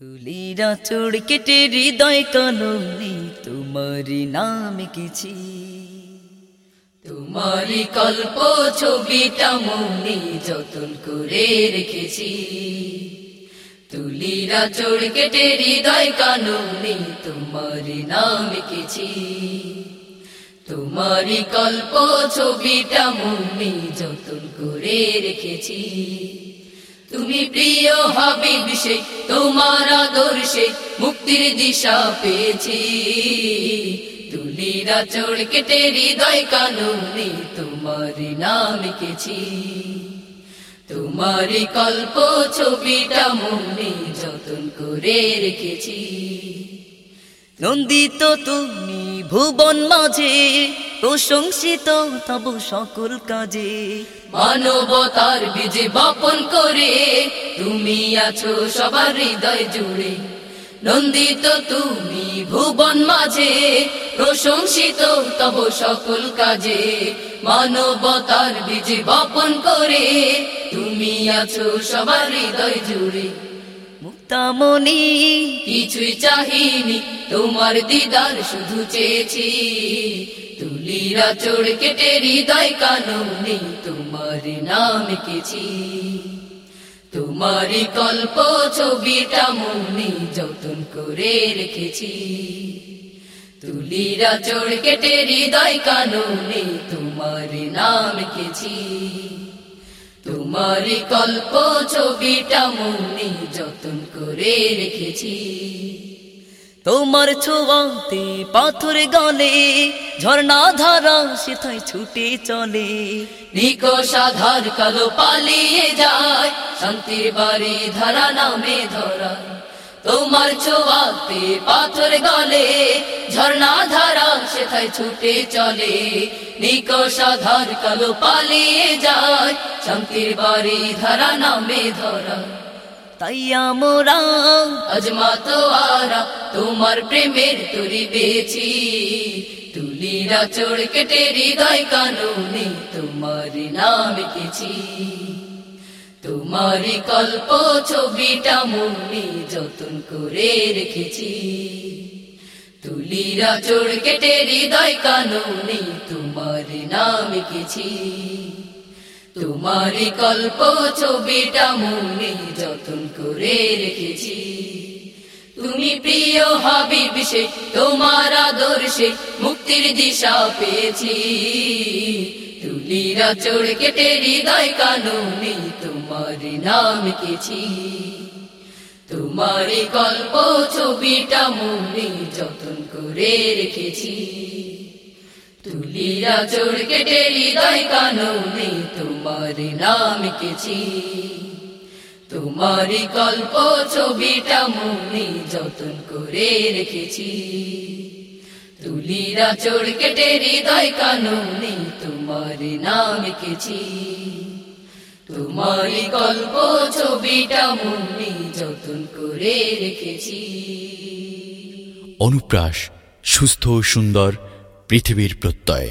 তুলিরা চোড় কেটে হৃদয় কলমে তোমারি নাম কিছু তোমারি কল্প ছবিটা মনে যতন করে রেখেছি। তুলিরা চোড় কেটে হৃদয় কাননে তোমারি নাম লিখেছি তোমারি কল্প ছবিটা মনে যতন করে রেখেছি। তুমি প্রিয় হবে সে তোমার আদর্শে মুক্তির দিশা পেয়েছি। তুলিরা চোড় কেটে হৃদয় কানুনি তোমার নাম লিখেছি তোমারি কল্প ছবিটা মনে যতন করে রেখেছি। নন্দিত তুমি ভুবন মাঝে প্রশংসিত তব সকল কাজে। মানবতার বীজে বপন করে তুমি আছো সবার হৃদয় জুড়ে। নন্দিত তুমি ভুবন মাঝে প্রশংসিত তব সকল কাজে। মানবতার বীজে বপন করে তুমি আছো সবার হৃদয় জুড়ে। মুক্তামণি কিছুই চাহিনি তোমার দিদার শুধু চেয়েছি। তুলিরা চোড় কেটে হৃদয় কানুনি তোমার নাম কেছি তোমারি কল্প ছবিটা মনে যতন করে রেখেছি। তুলিরা চোড় কেটে হৃদয় কানুনি তোমার নাম কেছি তোমারি কল্প ছবিটা মনে যতন করে রেখেছি। তোমার ছোঁয়াতে পাথর গলে ঝর্ণা ধারা সেথায় ছুটে চলে। নিকষাধার কালো পালিয়ে যায়, শান্তির বাড়ি ধারা নামে ধরা। তোমার ছোঁয়াতে পাথর গলে ঝর্ণা ধারা সেথায় ছুটে চলে। নিকষাধার কালো পালিয়ে যায়, শান্তির বাড়ি ধারা নামে ধরা। তাই আমরা আজমা তোয়ারা তোমার প্রেমের তরি বেছি। তুলিরা চোড় কেটে হৃদয় কানুনি তোমার নাম কেছি তোমারি কল্প ছবিটা মনে যতন করে রেখেছি। তুলিরা চোড় কেটে হৃদয় কানুনি তোমার নাম কেছি তোমারি কল্প ছবিটা মনে যতন করে রেখেছি। তুমি প্রিয় হাবিব সে, তোমার আদর্শে মুক্তির দিশা পেয়েছি। তুলিরা চোড় কেটে হৃদয় কানুনি তোমার নাম কেছি। তোমারি কল্প ছবিটা মনে যতন করে রেখেছি। তুলিরা চোর কেটে হৃদয় কানুনি তোমার নাম কেছি। তোমারি কল্প ছবিটা মনে যতন করে রেখেছি। তুলিরা চোর কেটে হৃদয় কানুনি তোমার নাম কেছি। তোমারি কল্প ছবিটা মনে যতন করে রেখেছি। অনুপ্রাস, সুস্থ, সুন্দর পৃথিবীর প্রত্যয়।